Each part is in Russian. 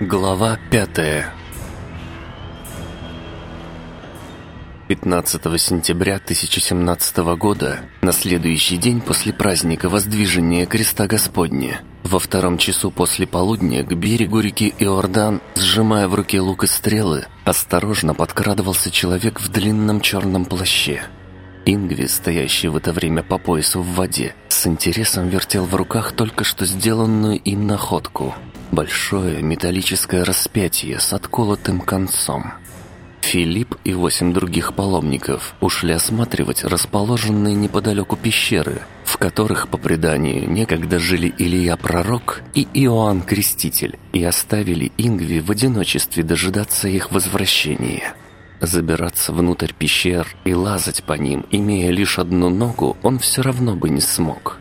Глава пятая. 15 сентября 1017 года, на следующий день после праздника Воздвижения Креста Господня, во втором часу после полудня к берегу реки Иордан, сжимая в руке лук и стрелы, осторожно подкрадывался человек в длинном черном плаще. Ингви, стоящий в это время по поясу в воде, с интересом вертел в руках только что сделанную им находку – Большое металлическое распятие с отколотым концом. Филипп и восемь других паломников ушли осматривать расположенные неподалеку пещеры, в которых, по преданию, некогда жили Илья Пророк и Иоанн Креститель, и оставили Ингви в одиночестве дожидаться их возвращения. Забираться внутрь пещер и лазать по ним, имея лишь одну ногу, он все равно бы не смог.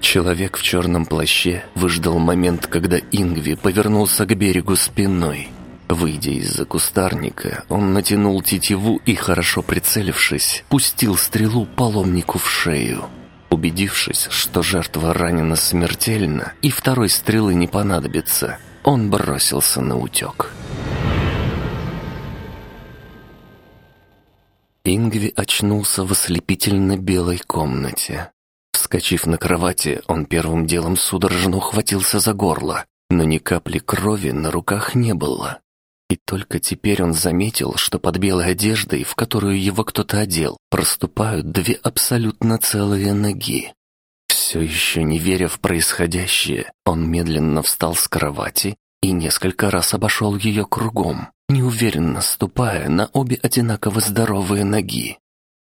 Человек в черном плаще выждал момент, когда Ингви повернулся к берегу спиной. Выйдя из-за кустарника, он натянул тетиву и, хорошо прицелившись, пустил стрелу паломнику в шею. Убедившись, что жертва ранена смертельно и второй стрелы не понадобится, он бросился на утек. Ингви очнулся в ослепительно белой комнате. Вскочив на кровати, он первым делом судорожно ухватился за горло, но ни капли крови на руках не было. И только теперь он заметил, что под белой одеждой, в которую его кто-то одел, проступают две абсолютно целые ноги. Все еще не веря в происходящее, он медленно встал с кровати и несколько раз обошел ее кругом, неуверенно ступая на обе одинаково здоровые ноги.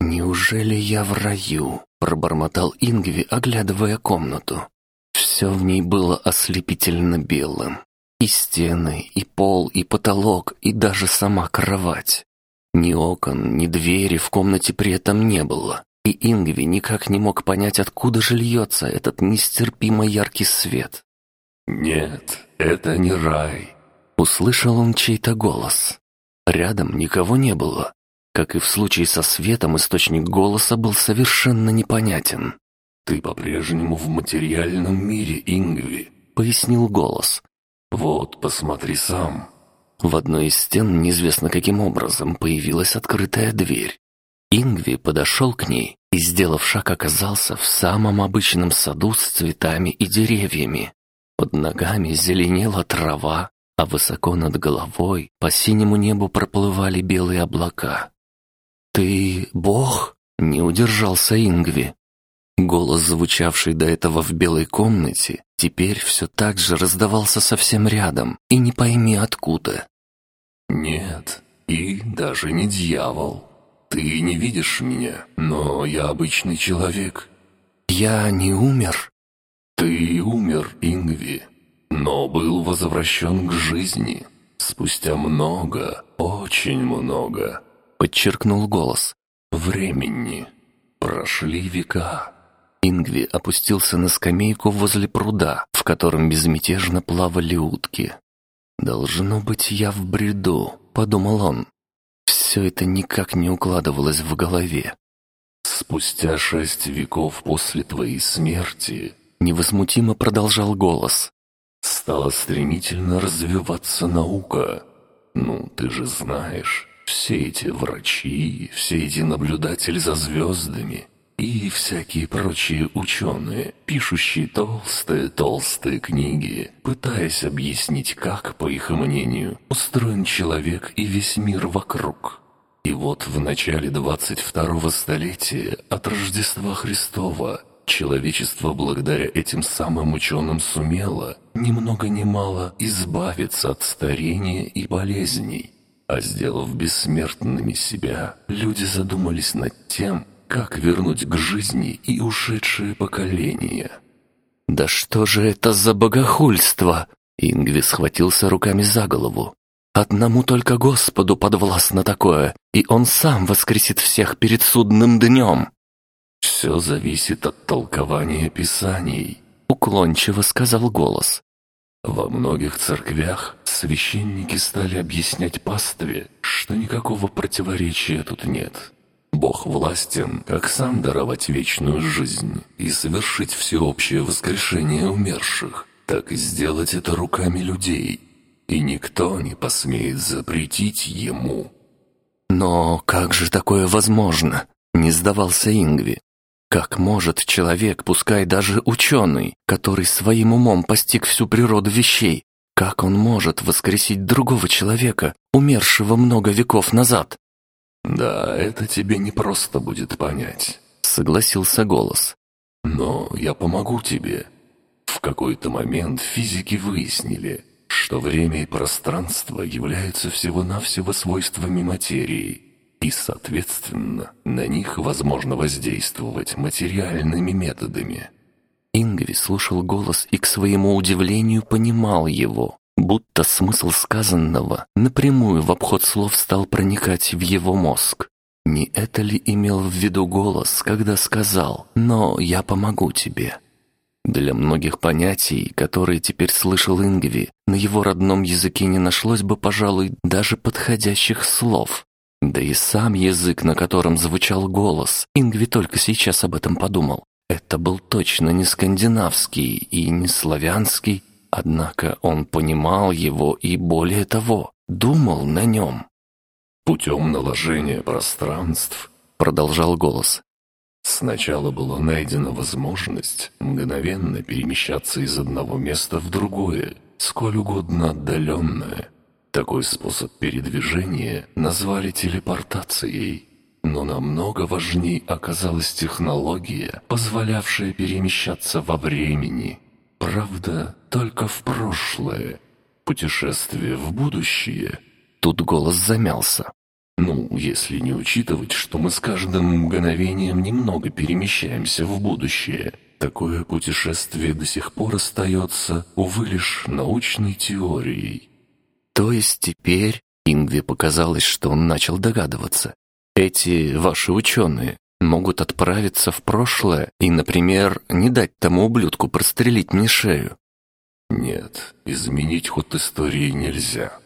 «Неужели я в раю?» — пробормотал Ингви, оглядывая комнату. Все в ней было ослепительно белым. И стены, и пол, и потолок, и даже сама кровать. Ни окон, ни двери в комнате при этом не было. И Ингви никак не мог понять, откуда же льется этот нестерпимо яркий свет. «Нет, это не рай», — услышал он чей-то голос. Рядом никого не было, как и в случае со светом, источник голоса был совершенно непонятен. «Ты по-прежнему в материальном мире, Ингви», — пояснил голос. «Вот, посмотри сам». В одной из стен неизвестно каким образом появилась открытая дверь. Ингви подошел к ней и, сделав шаг, оказался в самом обычном саду с цветами и деревьями. Под ногами зеленела трава, а высоко над головой по синему небу проплывали белые облака. «Ты бог?» — не удержался Ингви. Голос, звучавший до этого в белой комнате, теперь все так же раздавался совсем рядом, и не пойми откуда. «Нет, и даже не дьявол. Ты не видишь меня, но я обычный человек». «Я не умер?» «Ты умер, Ингви, но был возвращен к жизни спустя много, очень много подчеркнул голос. «Времени. Прошли века». Ингви опустился на скамейку возле пруда, в котором безмятежно плавали утки. «Должно быть, я в бреду», — подумал он. Все это никак не укладывалось в голове. «Спустя шесть веков после твоей смерти», — невозмутимо продолжал голос, «стала стремительно развиваться наука. Ну, ты же знаешь, все эти врачи, все эти наблюдатели за звездами и всякие прочие ученые, пишущие толстые-толстые книги, пытаясь объяснить, как, по их мнению, устроен человек и весь мир вокруг. И вот в начале 22-го столетия от Рождества Христова человечество благодаря этим самым ученым сумело, ни много ни мало, избавиться от старения и болезней. А сделав бессмертными себя, люди задумались над тем, как вернуть к жизни и ушедшие поколения. «Да что же это за богохульство?» Ингви схватился руками за голову. «Одному только Господу подвластно такое, и Он сам воскресит всех перед судным днем!» «Все зависит от толкования Писаний», — уклончиво сказал голос. Во многих церквях священники стали объяснять пастве, что никакого противоречия тут нет. Бог властен, как сам даровать вечную жизнь и совершить всеобщее воскрешение умерших, так и сделать это руками людей. и никто не посмеет запретить ему». «Но как же такое возможно?» — не сдавался Ингви. «Как может человек, пускай даже ученый, который своим умом постиг всю природу вещей, как он может воскресить другого человека, умершего много веков назад?» «Да, это тебе не просто будет понять», — согласился голос. «Но я помогу тебе. В какой-то момент физики выяснили, что время и пространство являются всего-навсего свойствами материи, и, соответственно, на них возможно воздействовать материальными методами. Ингви слушал голос и, к своему удивлению, понимал его, будто смысл сказанного напрямую в обход слов стал проникать в его мозг. Не это ли имел в виду голос, когда сказал «но я помогу тебе»? Для многих понятий, которые теперь слышал Ингви, на его родном языке не нашлось бы, пожалуй, даже подходящих слов. Да и сам язык, на котором звучал голос, Ингви только сейчас об этом подумал. Это был точно не скандинавский и не славянский, однако он понимал его и, более того, думал на нем. «Путем наложения пространств», — продолжал голос, Сначала была найдена возможность мгновенно перемещаться из одного места в другое, сколь угодно отдаленное. Такой способ передвижения назвали телепортацией. Но намного важней оказалась технология, позволявшая перемещаться во времени. Правда, только в прошлое. Путешествие в будущее. Тут голос замялся. Ну, если не учитывать, что мы с каждым мгновением немного перемещаемся в будущее. Такое путешествие до сих пор остается, увы, лишь научной теорией. То есть теперь Ингве показалось, что он начал догадываться. Эти ваши ученые могут отправиться в прошлое и, например, не дать тому ублюдку прострелить мне шею. Нет, изменить ход истории нельзя.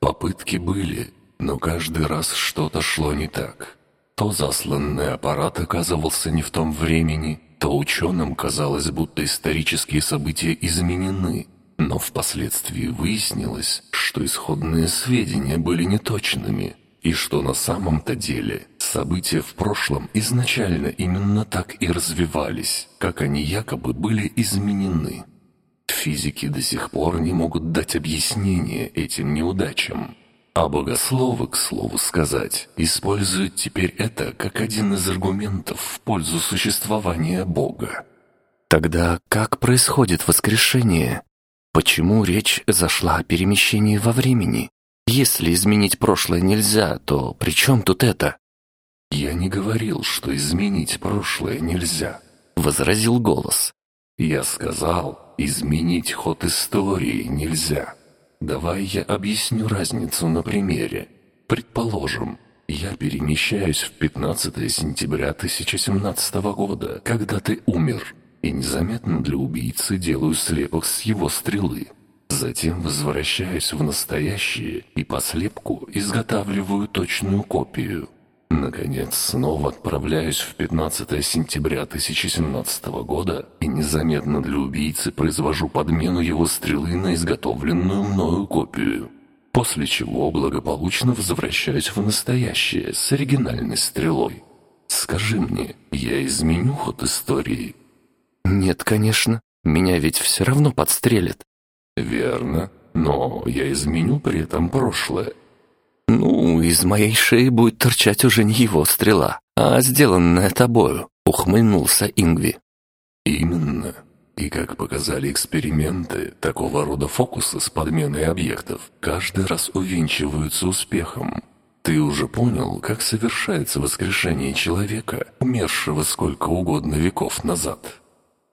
Попытки были, но каждый раз что-то шло не так. То засланный аппарат оказывался не в том времени, то ученым казалось, будто исторические события изменены, но впоследствии выяснилось, что исходные сведения были неточными, и что на самом-то деле события в прошлом изначально именно так и развивались, как они якобы были изменены. Физики до сих пор не могут дать объяснение этим неудачам, а богословы, к слову сказать, используют теперь это как один из аргументов в пользу существования Бога. Тогда как происходит воскрешение? Почему речь зашла о перемещении во времени? Если изменить прошлое нельзя, то при чем тут это? «Я не говорил, что изменить прошлое нельзя», — возразил голос. «Я сказал, изменить ход истории нельзя». Давай я объясню разницу на примере. Предположим, я перемещаюсь в 15 сентября 1017 года, когда ты умер, и незаметно для убийцы делаю слепок с его стрелы. Затем возвращаюсь в настоящее и по слепку изготавливаю точную копию. Наконец, снова отправляюсь в 15 сентября 1017 года и незаметно для убийцы произвожу подмену его стрелы на изготовленную мною копию. После чего благополучно возвращаюсь в настоящее с оригинальной стрелой. Скажи мне, я изменю ход истории? Нет, конечно. Меня ведь все равно подстрелят. Верно. Но я изменю при этом прошлое. «Ну, из моей шеи будет торчать уже не его стрела, а сделанная тобою», — ухмыльнулся Ингви. «Именно. И как показали эксперименты, такого рода фокусы с подменой объектов каждый раз увенчиваются успехом. Ты уже понял, как совершается воскрешение человека, умершего сколько угодно веков назад?»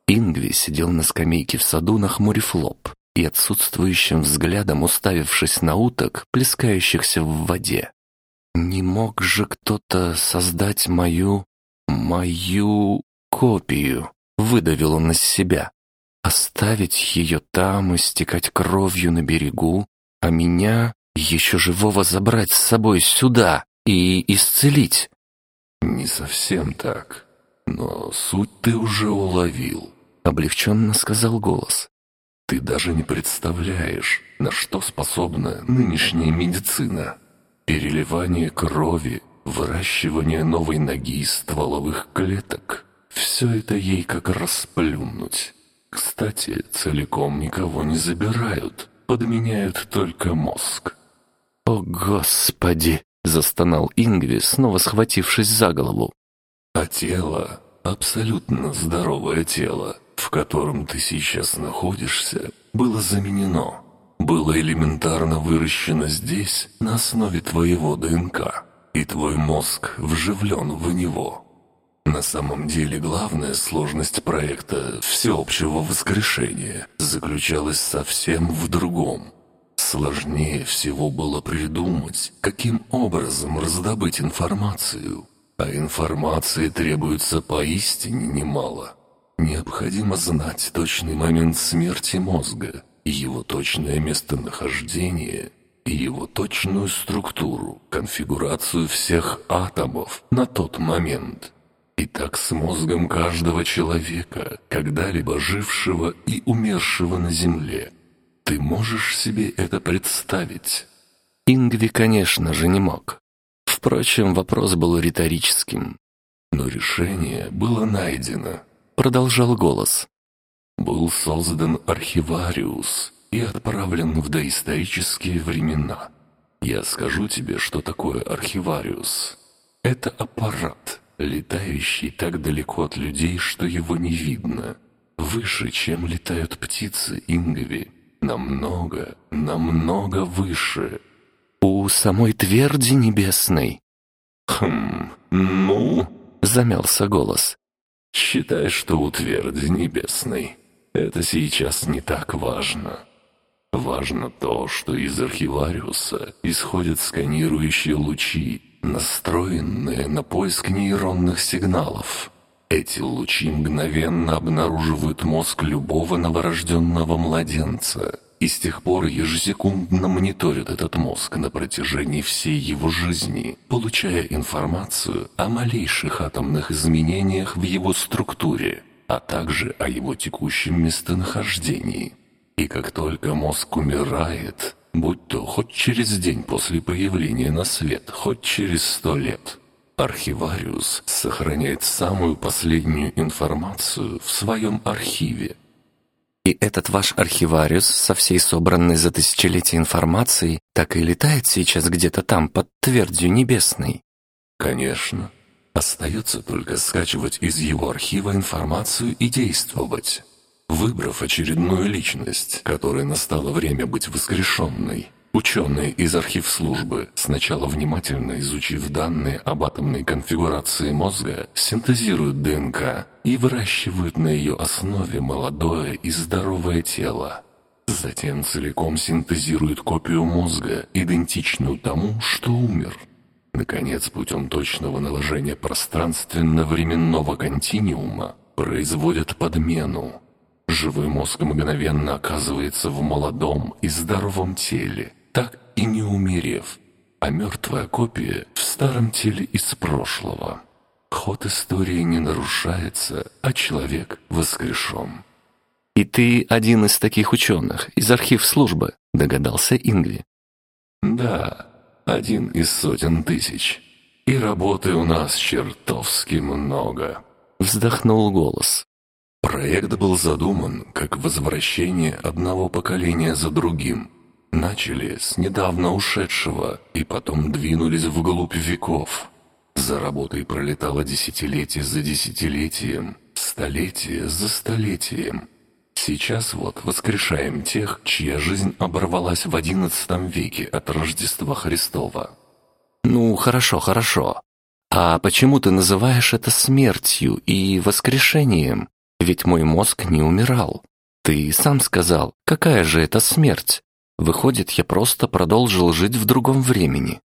Ингви сидел на скамейке в саду, нахмурив лоб и отсутствующим взглядом уставившись на уток, плескающихся в воде. Не мог же кто-то создать мою... мою копию, выдавил он из себя. Оставить ее там, истекать кровью на берегу, а меня, еще живого, забрать с собой сюда и исцелить. Не совсем так, но суть ты уже уловил, облегченно сказал голос. Ты даже не представляешь, на что способна нынешняя медицина. Переливание крови, выращивание новой ноги из стволовых клеток — все это ей как расплюнуть. Кстати, целиком никого не забирают, подменяют только мозг. «О, Господи!» — застонал Ингви, снова схватившись за голову. «А тело, абсолютно здоровое тело, в котором ты сейчас находишься, было заменено, было элементарно выращено здесь на основе твоего ДНК, и твой мозг вживлен в него. На самом деле главная сложность проекта всеобщего воскрешения заключалась совсем в другом. Сложнее всего было придумать, каким образом раздобыть информацию. А информации требуется поистине немало. Необходимо знать точный момент смерти мозга, его точное местонахождение и его точную структуру, конфигурацию всех атомов на тот момент. И так с мозгом каждого человека, когда-либо жившего и умершего на Земле. Ты можешь себе это представить? Ингви, конечно же, не мог. Впрочем, вопрос был риторическим. Но решение было найдено. Продолжал голос. Был создан архивариус и отправлен в доисторические времена. Я скажу тебе, что такое архивариус. Это аппарат, летающий так далеко от людей, что его не видно. Выше, чем летают птицы Ингви. Намного, намного выше. У самой тверди небесной. Хм, ну... Замялся голос. Считай, что у тверди небесной. Это сейчас не так важно. Важно то, что из архивариуса исходят сканирующие лучи, настроенные на поиск нейронных сигналов. Эти лучи мгновенно обнаруживают мозг любого новорожденного младенца и с тех пор ежесекундно мониторят этот мозг на протяжении всей его жизни, получая информацию о малейших атомных изменениях в его структуре, а также о его текущем местонахождении. И как только мозг умирает, будь то хоть через день после появления на свет, хоть через сто лет, архивариус сохраняет самую последнюю информацию в своем архиве, и этот ваш архивариус со всей собранной за тысячелетия информацией так и летает сейчас где-то там, под твердью небесной. Конечно. Остается только скачивать из его архива информацию и действовать. Выбрав очередную личность, которой настало время быть воскрешенной, Ученые из архив-службы, сначала внимательно изучив данные об атомной конфигурации мозга, синтезируют ДНК и выращивают на ее основе молодое и здоровое тело. Затем целиком синтезируют копию мозга, идентичную тому, что умер. Наконец, путем точного наложения пространственно-временного континиума производят подмену. Живой мозг мгновенно оказывается в молодом и здоровом теле – так и не умерев, а мертвая копия в старом теле из прошлого. Ход истории не нарушается, а человек воскрешен. «И ты один из таких ученых, из архив службы», — догадался Ингви. «Да, один из сотен тысяч. И работы у нас чертовски много», — вздохнул голос. Проект был задуман как возвращение одного поколения за другим, Начали с недавно ушедшего и потом двинулись вглубь веков. За работой пролетало десятилетие за десятилетием, столетие за столетием. Сейчас вот воскрешаем тех, чья жизнь оборвалась в одиннадцатом веке от Рождества Христова. «Ну, хорошо, хорошо. А почему ты называешь это смертью и воскрешением? Ведь мой мозг не умирал. Ты сам сказал, какая же это смерть? Выходит, я просто продолжил жить в другом времени.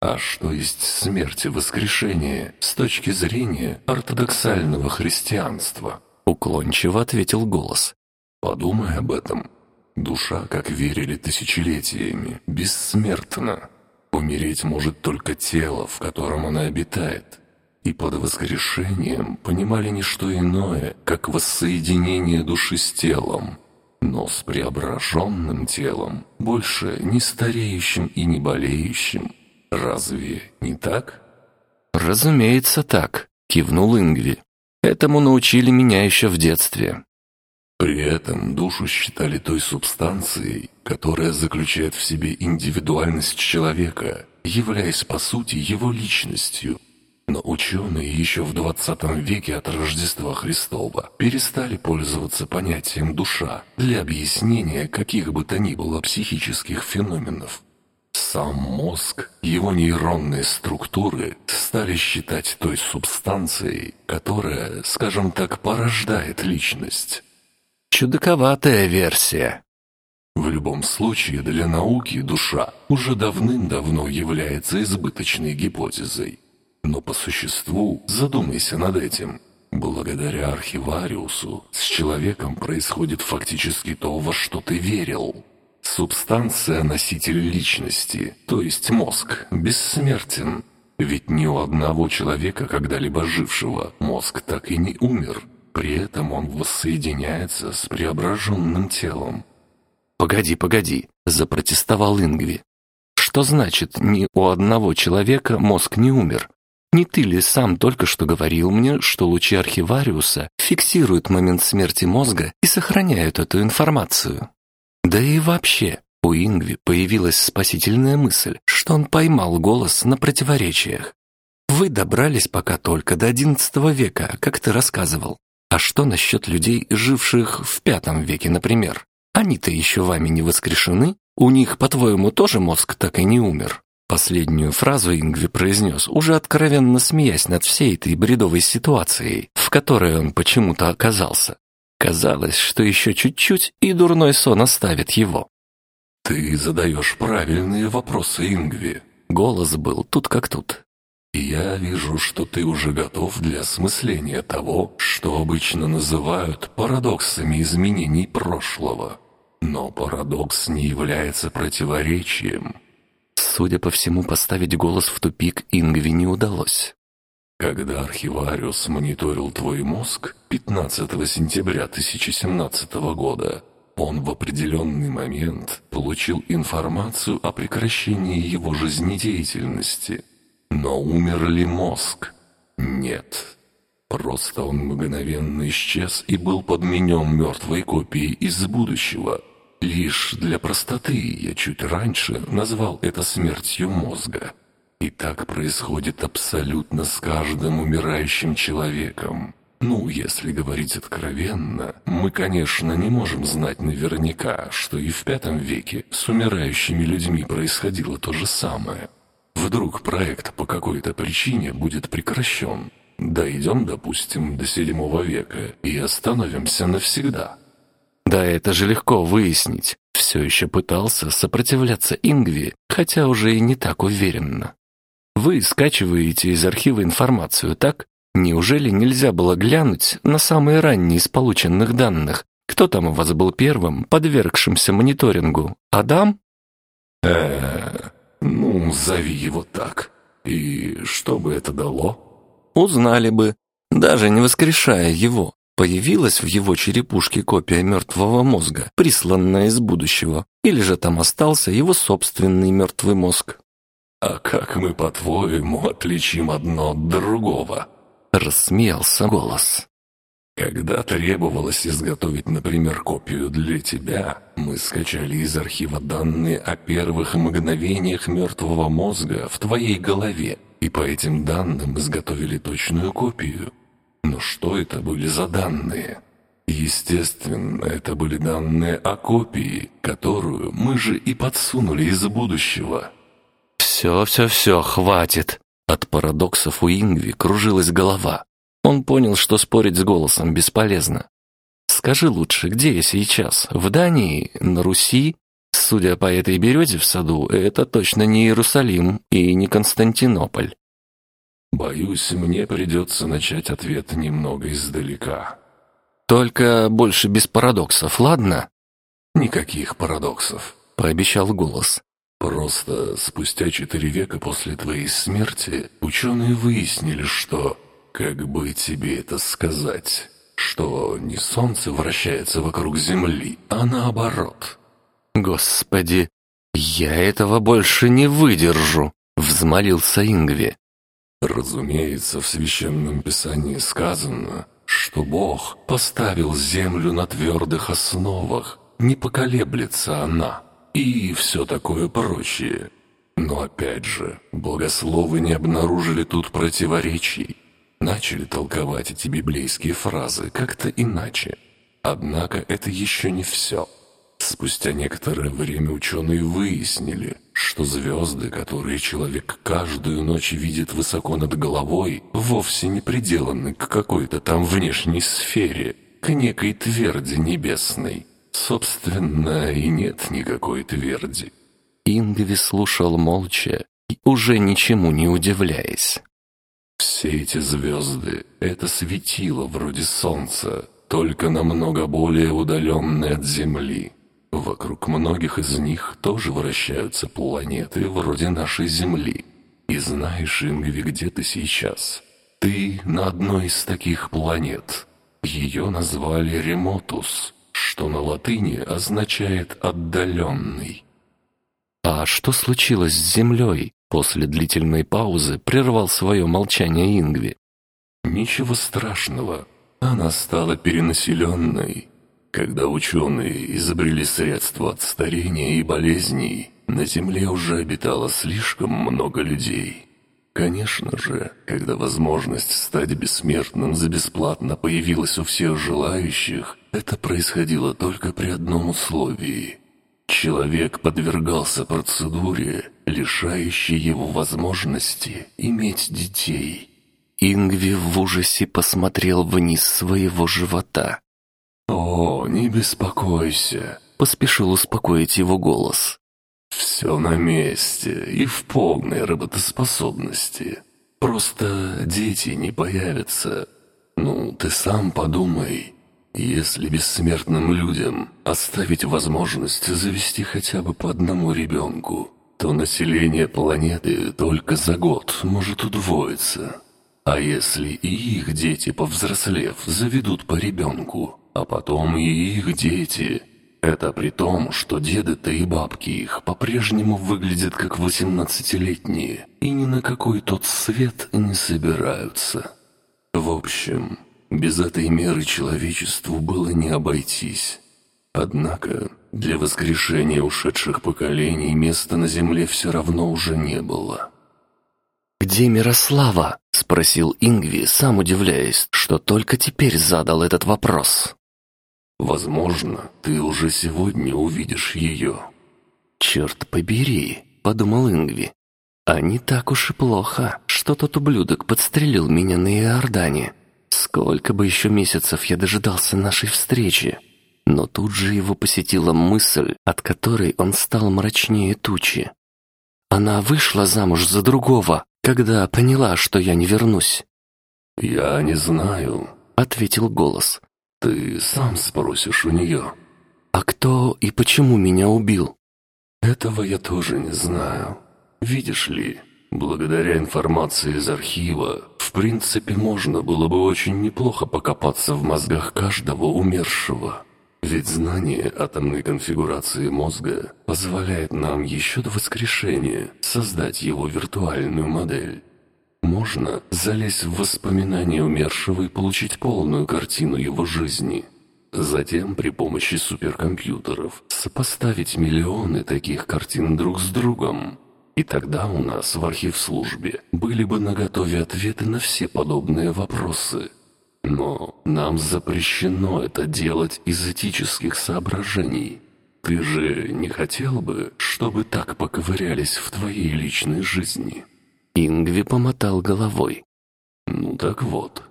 А что есть смерть и воскрешение с точки зрения ортодоксального христианства? Уклончиво ответил голос. Подумай об этом. Душа, как верили тысячелетиями, бессмертна. Умереть может только тело, в котором она обитает. И под воскрешением понимали не что иное, как воссоединение души с телом – но с преображенным телом, больше не стареющим и не болеющим. Разве не так? «Разумеется, так», — кивнул Ингви. «Этому научили меня еще в детстве». При этом душу считали той субстанцией, которая заключает в себе индивидуальность человека, являясь по сути его личностью. Но ученые еще в 20 веке от Рождества Христова перестали пользоваться понятием «душа» для объяснения каких бы то ни было психических феноменов. Сам мозг, его нейронные структуры стали считать той субстанцией, которая, скажем так, порождает личность. Чудаковатая версия. В любом случае, для науки душа уже давным-давно является избыточной гипотезой. Но по существу задумайся над этим. Благодаря архивариусу с человеком происходит фактически то, во что ты верил. Субстанция – носитель личности, то есть мозг, бессмертен. Ведь ни у одного человека, когда-либо жившего, мозг так и не умер. При этом он воссоединяется с преображенным телом. «Погоди, погоди», – запротестовал Ингви. «Что значит, ни у одного человека мозг не умер? Не ты ли сам только что говорил мне, что лучи архивариуса фиксируют момент смерти мозга и сохраняют эту информацию?» Да и вообще, у Ингви появилась спасительная мысль, что он поймал голос на противоречиях. Вы добрались пока только до XI века, как ты рассказывал. А что насчет людей, живших в V веке, например? Они-то еще вами не воскрешены? У них, по-твоему, тоже мозг так и не умер? Последнюю фразу Ингви произнес, уже откровенно смеясь над всей этой бредовой ситуацией, в которой он почему-то оказался. Казалось, что еще чуть-чуть, и дурной сон оставит его. «Ты задаешь правильные вопросы, Ингви». Голос был тут как тут. «Я вижу, что ты уже готов для осмысления того, что обычно называют парадоксами изменений прошлого. Но парадокс не является противоречием». Судя по всему, поставить голос в тупик Ингви не удалось. Когда архивариус мониторил твой мозг 15 сентября 2017 года, он в определенный момент получил информацию о прекращении его жизнедеятельности. Но умер ли мозг? Нет. Просто он мгновенно исчез и был подменен мертвой копией из будущего. Лишь для простоты я чуть раньше назвал это смертью мозга. И так происходит абсолютно с каждым умирающим человеком. Ну, если говорить откровенно, мы, конечно, не можем знать наверняка, что и в пятом веке с умирающими людьми происходило то же самое. Вдруг проект по какой-то причине будет прекращен. Дойдем, допустим, до седьмого века и остановимся навсегда. Да это же легко выяснить. Все еще пытался сопротивляться Ингви, хотя уже и не так уверенно. Вы скачиваете из архива информацию, так? Неужели нельзя было глянуть на самые ранние из полученных данных? Кто там у вас был первым, подвергшимся мониторингу? Адам? э ну, зови его так. И что бы это дало? Узнали бы. Даже не воскрешая его, появилась в его черепушке копия мертвого мозга, присланная из будущего, или же там остался его собственный мертвый мозг. «А как мы, по-твоему, отличим одно от другого?» Рассмеялся голос. Когда требовалось изготовить, например, копию для тебя, мы скачали из архива данные о первых мгновениях мертвого мозга в твоей голове, и по этим данным изготовили точную копию. Но что это были за данные? Естественно, это были данные о копии, которую мы же и подсунули из будущего. «Все, все, все, хватит!» От парадоксов у Ингви кружилась голова. Он понял, что спорить с голосом бесполезно. «Скажи лучше, где я сейчас? В Дании? На Руси?» Судя по этой березе в саду, это точно не Иерусалим и не Константинополь. «Боюсь, мне придется начать ответ немного издалека». «Только больше без парадоксов, ладно?» «Никаких парадоксов», — пообещал голос. Просто спустя четыре века после твоей смерти ученые выяснили, что, как бы тебе это сказать, что не Солнце вращается вокруг Земли, а наоборот. Господи, я этого больше не выдержу, взмолился Ингви. Разумеется, в Священном Писании сказано, что Бог поставил землю на твердых основах, не поколеблется она, и все такое прочее. Но опять же, богословы не обнаружили тут противоречий. Начали толковать эти библейские фразы как-то иначе. Однако это еще не все. Спустя некоторое время ученые выяснили, что звезды, которые человек каждую ночь видит высоко над головой, вовсе не приделаны к какой-то там внешней сфере, к некой тверди небесной. Собственно, и нет никакой тверди. Ингви слушал молча и уже ничему не удивляясь. «Все эти звезды — это светило вроде Солнца, только намного более удаленные от Земли. Вокруг многих из них тоже вращаются планеты вроде нашей Земли. И знаешь, Ингви, где ты сейчас? Ты на одной из таких планет. Ее назвали Ремотус, что на латыни означает «отдаленный». «А что случилось с Землей?» После длительной паузы прервал свое молчание Ингви. «Ничего страшного. Она стала перенаселенной. Когда ученые изобрели средства от старения и болезней, на Земле уже обитало слишком много людей. Конечно же, когда возможность стать бессмертным за бесплатно появилась у всех желающих, это происходило только при одном условии. Человек подвергался процедуре, лишающей его возможности иметь детей. Ингви в ужасе посмотрел вниз своего живота. «О, не беспокойся», — поспешил успокоить его голос. «Все на месте и в полной работоспособности. Просто дети не появятся. Ну, ты сам подумай». Если бессмертным людям оставить возможность завести хотя бы по одному ребенку, то население планеты только за год может удвоиться. А если и их дети, повзрослев, заведут по ребенку, а потом и их дети, это при том, что деды-то и бабки их по-прежнему выглядят как восемнадцатилетние и ни на какой тот свет не собираются. В общем, без этой меры человечеству было не обойтись. Однако для воскрешения ушедших поколений места на земле все равно уже не было. «Где Мирослава?» — спросил Ингви, сам удивляясь, что только теперь задал этот вопрос. «Возможно, ты уже сегодня увидишь ее». «Черт побери», — подумал Ингви. «А не так уж и плохо, что тот ублюдок подстрелил меня на Иордане. Сколько бы еще месяцев я дожидался нашей встречи. Но тут же его посетила мысль, от которой он стал мрачнее тучи. Она вышла замуж за другого, когда поняла, что я не вернусь. «Я не знаю», — ответил голос. «Ты сам спросишь у нее». «А кто и почему меня убил?» «Этого я тоже не знаю. Видишь ли, благодаря информации из архива, в принципе, можно было бы очень неплохо покопаться в мозгах каждого умершего. Ведь знание атомной конфигурации мозга позволяет нам еще до воскрешения создать его виртуальную модель. Можно залезть в воспоминания умершего и получить полную картину его жизни. Затем при помощи суперкомпьютеров сопоставить миллионы таких картин друг с другом – и тогда у нас в архив-службе были бы наготове ответы на все подобные вопросы. Но нам запрещено это делать из этических соображений. Ты же не хотел бы, чтобы так поковырялись в твоей личной жизни?» Ингви помотал головой. «Ну так вот,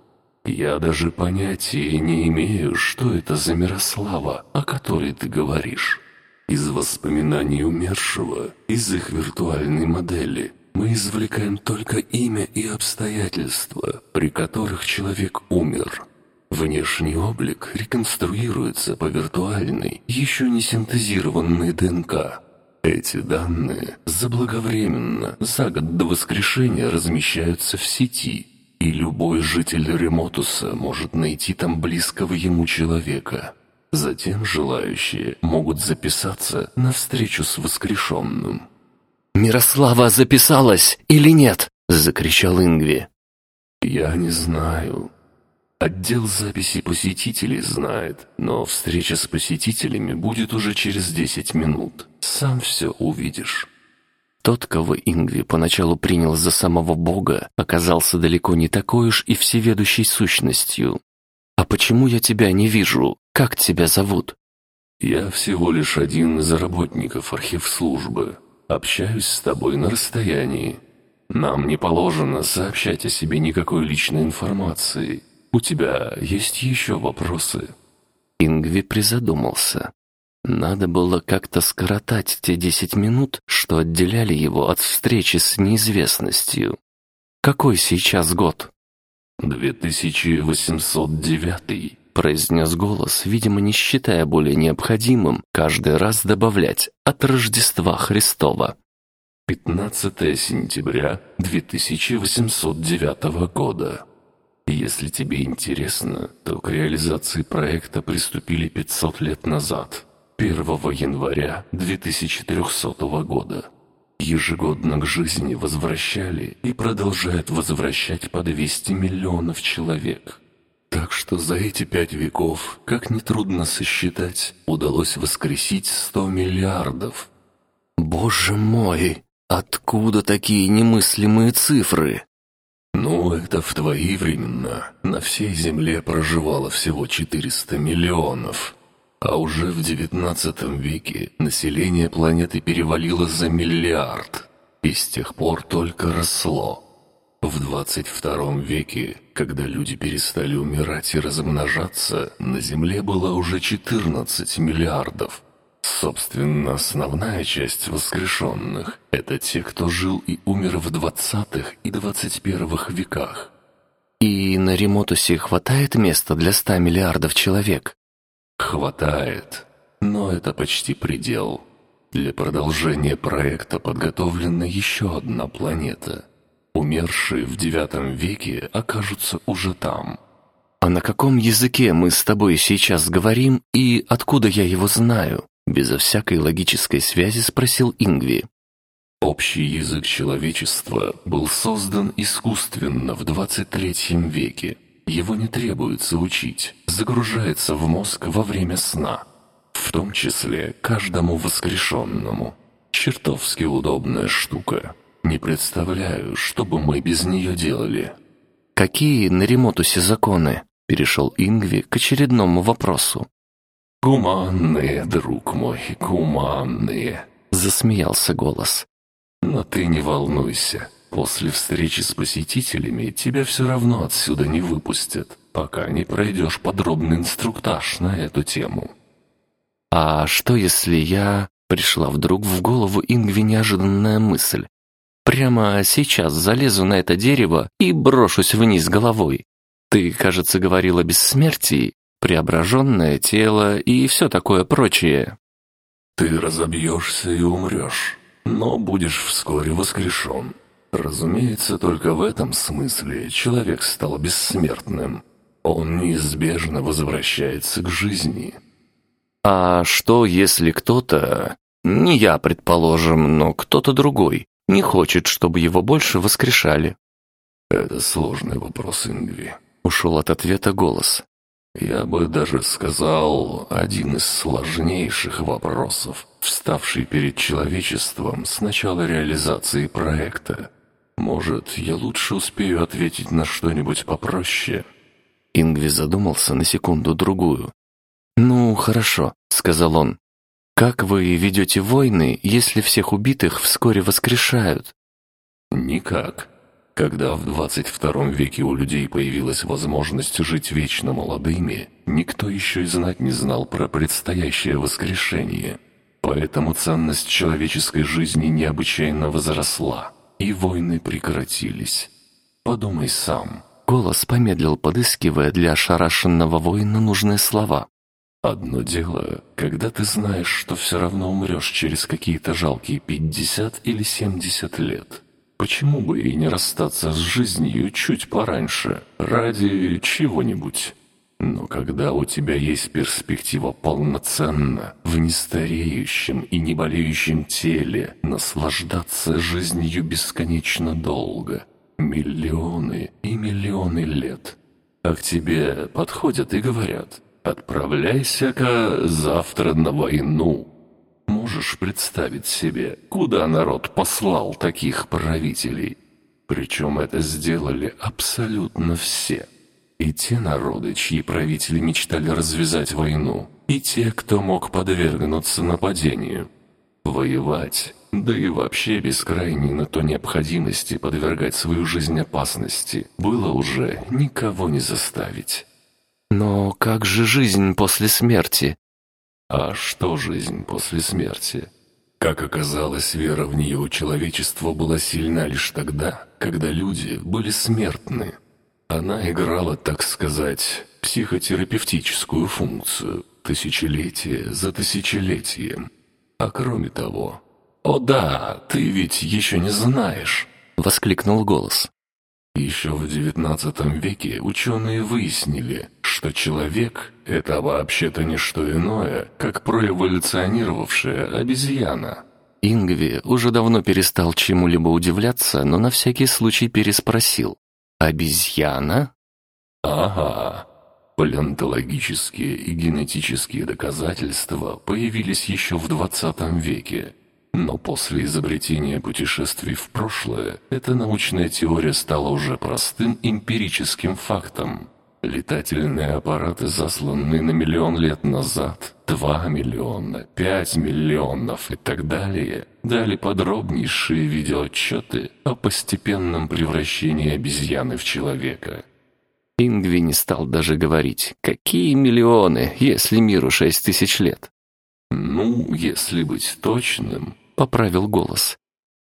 я даже понятия не имею, что это за Мирослава, о которой ты говоришь». Из воспоминаний умершего, из их виртуальной модели, мы извлекаем только имя и обстоятельства, при которых человек умер. Внешний облик реконструируется по виртуальной, еще не синтезированной ДНК. Эти данные заблаговременно за год до воскрешения размещаются в сети. и любой житель Ремотуса может найти там близкого ему человека. Затем желающие могут записаться на встречу с воскрешенным. «Мирослава записалась или нет?» — закричал Ингви. «Я не знаю. Отдел записи посетителей знает, но встреча с посетителями будет уже через десять минут. Сам все увидишь». Тот, кого Ингви поначалу принял за самого бога, оказался далеко не такой уж и всеведущей сущностью. «А почему я тебя не вижу? Как тебя зовут?» «Я всего лишь один из работников архивслужбы. Общаюсь с тобой на расстоянии. Нам не положено сообщать о себе никакой личной информации. У тебя есть еще вопросы?» Ингви призадумался. Надо было как-то скоротать те десять минут, что отделяли его от встречи с неизвестностью. Какой сейчас год? «2809», — произнес голос, видимо, не считая более необходимым каждый раз добавлять «от Рождества Христова». 15 сентября 2809 года. Если тебе интересно, то к реализации проекта приступили 500 лет назад, 1 января 2300 года. Ежегодно к жизни возвращали и продолжают возвращать по 200 миллионов человек. Так что за эти пять веков, как нетрудно сосчитать, удалось воскресить 100 миллиардов. Боже мой, откуда такие немыслимые цифры? Ну, это в твои времена. На всей Земле проживало всего 400 миллионов. А уже в XIX веке население планеты перевалило за миллиард, и с тех пор только росло. В 22 веке, когда люди перестали умирать и размножаться, на Земле было уже 14 миллиардов. Собственно, основная часть воскрешенных – это те, кто жил и умер в 20 и 21 веках. И на Ремотусе хватает места для 100 миллиардов человек? Хватает, но это почти предел. Для продолжения проекта подготовлена еще одна планета. Умершие в девятом веке окажутся уже там. А на каком языке мы с тобой сейчас говорим и откуда я его знаю? Безо всякой логической связи спросил Ингви. Общий язык человечества был создан искусственно в 23 веке его не требуется учить, загружается в мозг во время сна. В том числе каждому воскрешенному. Чертовски удобная штука. Не представляю, что бы мы без нее делали. «Какие на Ремотусе законы?» — перешел Ингви к очередному вопросу. «Гуманные, друг мой, гуманные!» — засмеялся голос. «Но ты не волнуйся. После встречи с посетителями тебя все равно отсюда не выпустят, пока не пройдешь подробный инструктаж на эту тему». «А что, если я...» Пришла вдруг в голову Ингви неожиданная мысль. «Прямо сейчас залезу на это дерево и брошусь вниз головой. Ты, кажется, говорила бессмертии, преображенное тело и все такое прочее». «Ты разобьешься и умрешь, но будешь вскоре воскрешен. Разумеется, только в этом смысле человек стал бессмертным. Он неизбежно возвращается к жизни. А что, если кто-то, не я, предположим, но кто-то другой, не хочет, чтобы его больше воскрешали? Это сложный вопрос, Ингви. Ушел от ответа голос. Я бы даже сказал, один из сложнейших вопросов, вставший перед человечеством с начала реализации проекта. Может, я лучше успею ответить на что-нибудь попроще?» Ингви задумался на секунду-другую. «Ну, хорошо», — сказал он. «Как вы ведете войны, если всех убитых вскоре воскрешают?» «Никак. Когда в 22 веке у людей появилась возможность жить вечно молодыми, никто еще и знать не знал про предстоящее воскрешение. Поэтому ценность человеческой жизни необычайно возросла» и войны прекратились. Подумай сам». Голос помедлил, подыскивая для ошарашенного воина нужные слова. «Одно дело, когда ты знаешь, что все равно умрешь через какие-то жалкие пятьдесят или семьдесят лет. Почему бы и не расстаться с жизнью чуть пораньше, ради чего-нибудь? Но когда у тебя есть перспектива полноценно, в нестареющем и не болеющем теле, наслаждаться жизнью бесконечно долго, миллионы и миллионы лет, а к тебе подходят и говорят «Отправляйся-ка завтра на войну». Можешь представить себе, куда народ послал таких правителей? Причем это сделали абсолютно все – и те народы, чьи правители мечтали развязать войну, и те, кто мог подвергнуться нападению. Воевать, да и вообще без крайней на то необходимости подвергать свою жизнь опасности, было уже никого не заставить. Но как же жизнь после смерти? А что жизнь после смерти? Как оказалось, вера в нее у человечества была сильна лишь тогда, когда люди были смертны. Она играла, так сказать, психотерапевтическую функцию тысячелетие за тысячелетием. А кроме того... «О да, ты ведь еще не знаешь!» — воскликнул голос. Еще в XIX веке ученые выяснили, что человек — это вообще-то не что иное, как проэволюционировавшая обезьяна. Ингви уже давно перестал чему-либо удивляться, но на всякий случай переспросил. Обезьяна? Ага. Палеонтологические и генетические доказательства появились еще в 20 веке. Но после изобретения путешествий в прошлое, эта научная теория стала уже простым эмпирическим фактом. Летательные аппараты, засланные на миллион лет назад, 2 миллиона, 5 миллионов и так далее, дали подробнейшие видеоотчеты о постепенном превращении обезьяны в человека. Ингви не стал даже говорить, какие миллионы, если миру шесть тысяч лет. «Ну, если быть точным», — поправил голос.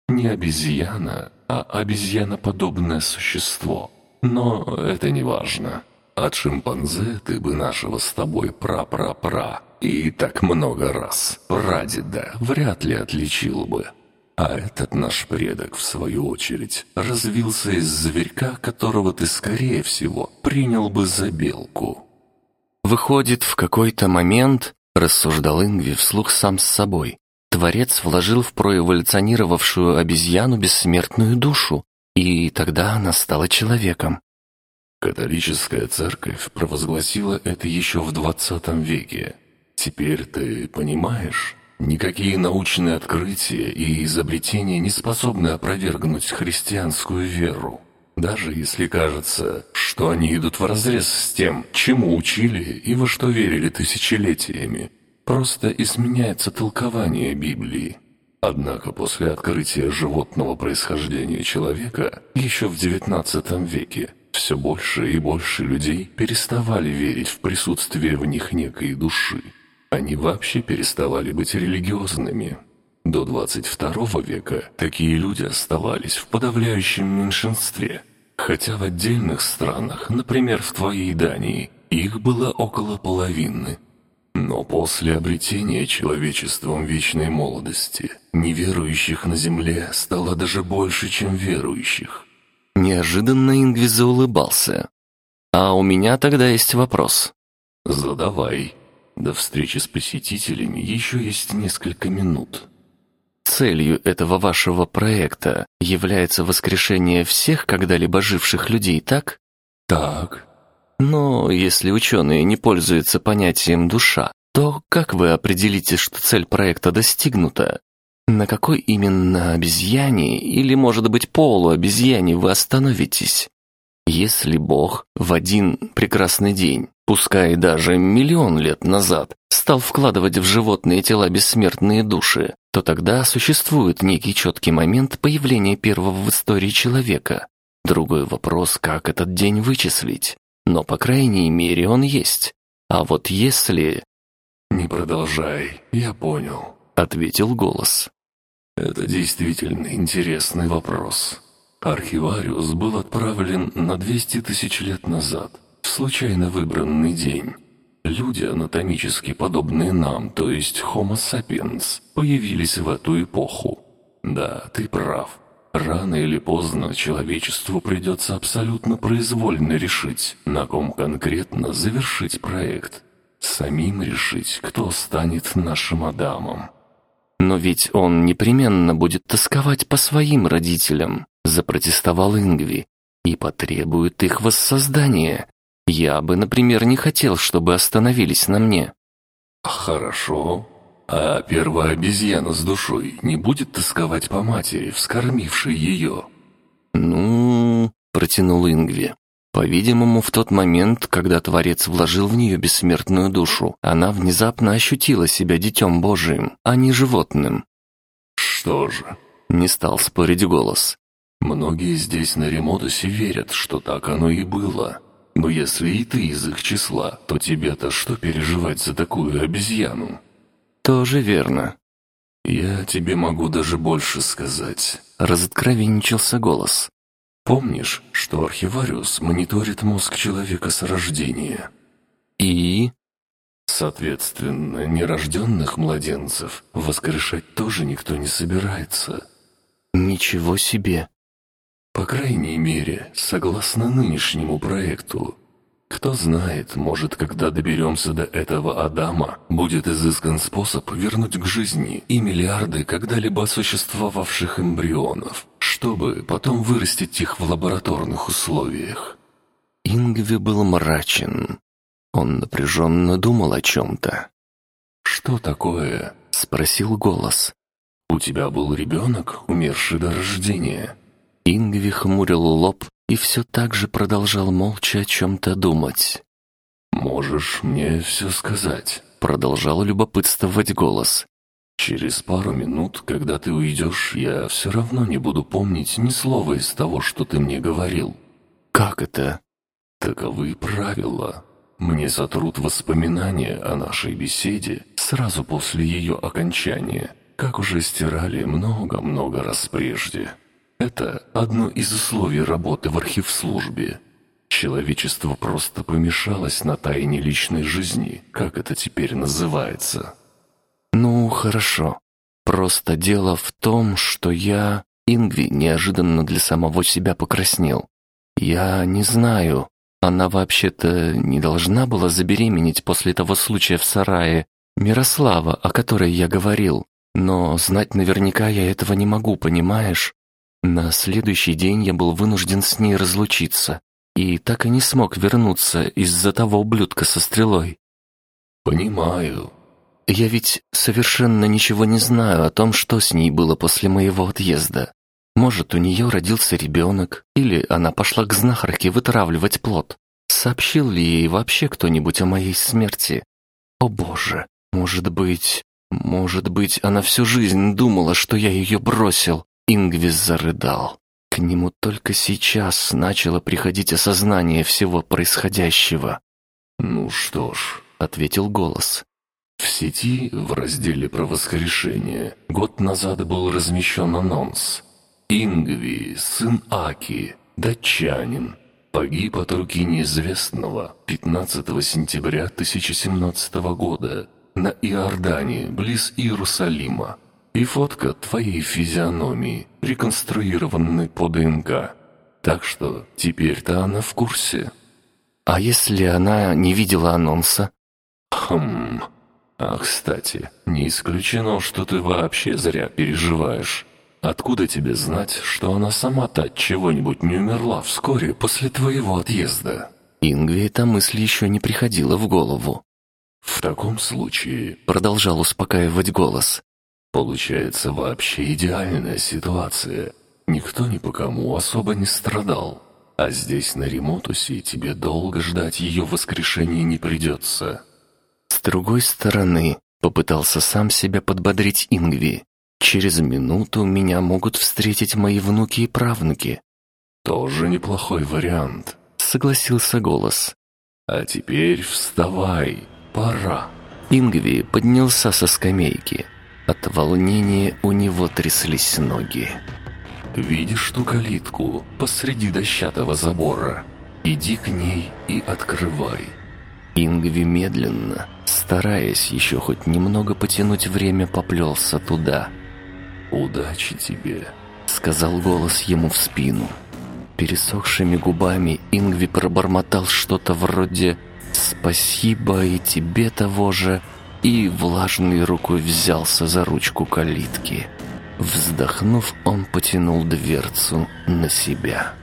«Не обезьяна, а обезьяноподобное существо. Но это не важно. От шимпанзе ты бы нашего с тобой пра-пра-пра и так много раз прадеда вряд ли отличил бы. А этот наш предок, в свою очередь, развился из зверька, которого ты, скорее всего, принял бы за белку. Выходит, в какой-то момент, рассуждал Ингви вслух сам с собой, Творец вложил в проэволюционировавшую обезьяну бессмертную душу, и тогда она стала человеком. Католическая церковь провозгласила это еще в 20 веке. Теперь ты понимаешь, никакие научные открытия и изобретения не способны опровергнуть христианскую веру. Даже если кажется, что они идут вразрез с тем, чему учили и во что верили тысячелетиями. Просто изменяется толкование Библии. Однако после открытия животного происхождения человека еще в XIX веке все больше и больше людей переставали верить в присутствие в них некой души. Они вообще переставали быть религиозными. До 22 века такие люди оставались в подавляющем меньшинстве, хотя в отдельных странах, например, в твоей Дании, их было около половины. Но после обретения человечеством вечной молодости, неверующих на земле стало даже больше, чем верующих. Неожиданно Ингви заулыбался. «А у меня тогда есть вопрос». «Задавай. До встречи с посетителями еще есть несколько минут». Целью этого вашего проекта является воскрешение всех когда-либо живших людей, так? Так. Но если ученые не пользуются понятием «душа», то как вы определите, что цель проекта достигнута? На какой именно обезьяне или, может быть, полуобезьяне вы остановитесь? Если Бог в один прекрасный день, пускай даже миллион лет назад, стал вкладывать в животные тела бессмертные души, то тогда существует некий четкий момент появления первого в истории человека. Другой вопрос, как этот день вычислить. Но, по крайней мере, он есть. А вот если... «Не продолжай, я понял», — ответил голос. Это действительно интересный вопрос. Архивариус был отправлен на 200 тысяч лет назад, в случайно выбранный день. Люди, анатомически подобные нам, то есть Homo sapiens, появились в эту эпоху. Да, ты прав. Рано или поздно человечеству придется абсолютно произвольно решить, на ком конкретно завершить проект. Самим решить, кто станет нашим Адамом. «Но ведь он непременно будет тосковать по своим родителям», — запротестовал Ингви, «и потребует их воссоздания. Я бы, например, не хотел, чтобы остановились на мне». «Хорошо. А первая обезьяна с душой не будет тосковать по матери, вскормившей ее?» «Ну...» — протянул Ингви. По-видимому, в тот момент, когда Творец вложил в нее бессмертную душу, она внезапно ощутила себя детем Божиим, а не животным. «Что же?» — не стал спорить голос. «Многие здесь на Ремодусе верят, что так оно и было. Но если и ты из их числа, то тебе-то что переживать за такую обезьяну?» «Тоже верно». «Я тебе могу даже больше сказать», — разоткровенничался голос. Помнишь, что архивариус мониторит мозг человека с рождения? И? Соответственно, нерожденных младенцев воскрешать тоже никто не собирается. Ничего себе. По крайней мере, согласно нынешнему проекту. Кто знает, может, когда доберемся до этого Адама, будет изыскан способ вернуть к жизни и миллиарды когда-либо существовавших эмбрионов чтобы потом вырастить их в лабораторных условиях. Ингви был мрачен. Он напряженно думал о чем-то. «Что такое?» — спросил голос. «У тебя был ребенок, умерший до рождения?» Ингви хмурил лоб и все так же продолжал молча о чем-то думать. «Можешь мне все сказать?» — продолжал любопытствовать голос. Через пару минут, когда ты уйдешь, я все равно не буду помнить ни слова из того, что ты мне говорил. Как это? Таковы правила. Мне сотрут воспоминания о нашей беседе сразу после ее окончания, как уже стирали много-много раз прежде. Это одно из условий работы в архивслужбе. Человечество просто помешалось на тайне личной жизни, как это теперь называется. «Ну, хорошо. Просто дело в том, что я...» Ингви неожиданно для самого себя покраснел. «Я не знаю. Она вообще-то не должна была забеременеть после того случая в сарае. Мирослава, о которой я говорил. Но знать наверняка я этого не могу, понимаешь? На следующий день я был вынужден с ней разлучиться. И так и не смог вернуться из-за того ублюдка со стрелой». «Понимаю», я ведь совершенно ничего не знаю о том, что с ней было после моего отъезда. Может, у нее родился ребенок, или она пошла к знахарке вытравливать плод. Сообщил ли ей вообще кто-нибудь о моей смерти? О боже, может быть... Может быть, она всю жизнь думала, что я ее бросил. Ингвис зарыдал. К нему только сейчас начало приходить осознание всего происходящего. «Ну что ж», — ответил голос, в сети в разделе про воскрешение год назад был размещен анонс. Ингви, сын Аки, датчанин, погиб от руки неизвестного 15 сентября 1017 года на Иордане, близ Иерусалима. И фотка твоей физиономии, реконструированной по ДНК. Так что теперь-то она в курсе. А если она не видела анонса? Хм, а, кстати, не исключено, что ты вообще зря переживаешь. Откуда тебе знать, что она сама-то от чего-нибудь не умерла вскоре после твоего отъезда?» Ингве эта мысль еще не приходила в голову. «В таком случае...» — продолжал успокаивать голос. «Получается вообще идеальная ситуация. Никто ни по кому особо не страдал. А здесь, на Ремотусе, тебе долго ждать ее воскрешения не придется. С другой стороны, попытался сам себя подбодрить Ингви. Через минуту меня могут встретить мои внуки и правнуки. Тоже неплохой вариант, согласился голос. А теперь вставай, пора. Ингви поднялся со скамейки. От волнения у него тряслись ноги. «Видишь ту калитку посреди дощатого забора? Иди к ней и открывай». Ингви медленно, стараясь еще хоть немного потянуть время, поплелся туда. «Удачи тебе», — сказал голос ему в спину. Пересохшими губами Ингви пробормотал что-то вроде «Спасибо и тебе того же», и влажной рукой взялся за ручку калитки. Вздохнув, он потянул дверцу на себя.